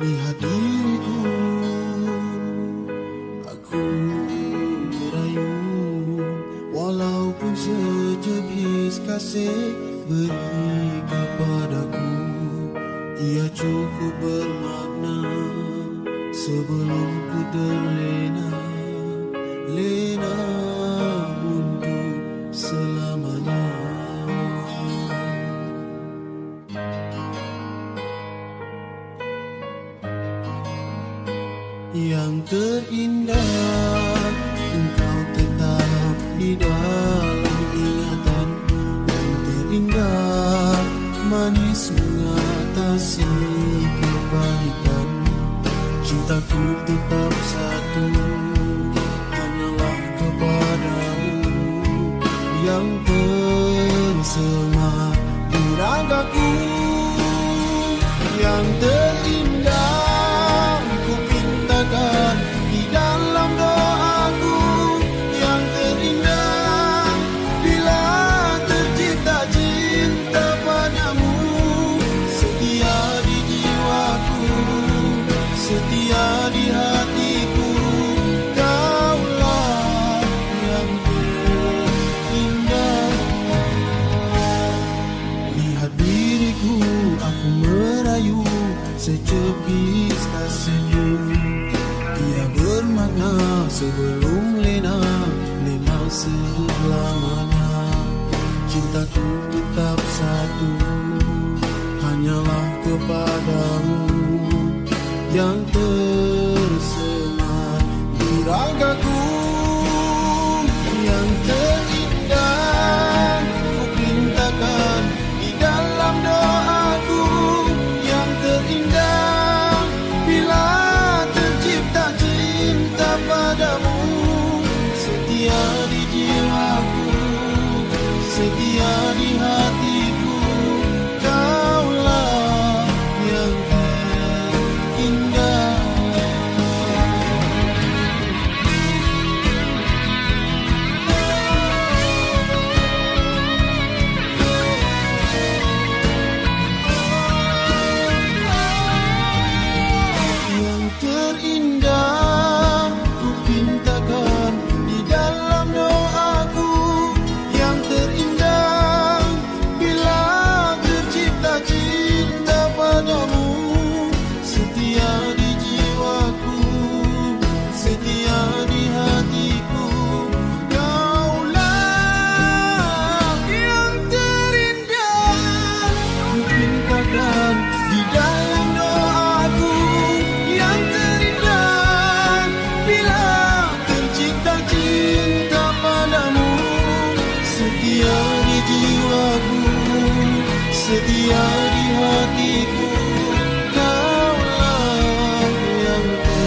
Lihat diriku Aku merayu Walaupun sejenis kasih beri kepadaku Ia cukup bermakna sebelumku terlena Lena untuk selama Yang terindah engkau tetap di dalam ingatan. Yang terindah manis mengatasi kebaikan. Cintaku tetap satu hanyalah kepadamu. Yang bersama di ragaku. Yang terindah setia di hatiku Kaulah yang terindah. Lihat diriku, aku merayu Secepis senyum. Ia bermakna sebelum lena Lena selamanya Cintaku tetap satu Hanyalah kepadamu Yang tersemat di ragaku Yang terindah. Ku pintakan di dalam doaku Yang terindah. Bila tercipta cinta padamu Setia di jiwaku, setia di hatiku setia di jiwaku setia di hatiku kaulah yang ku.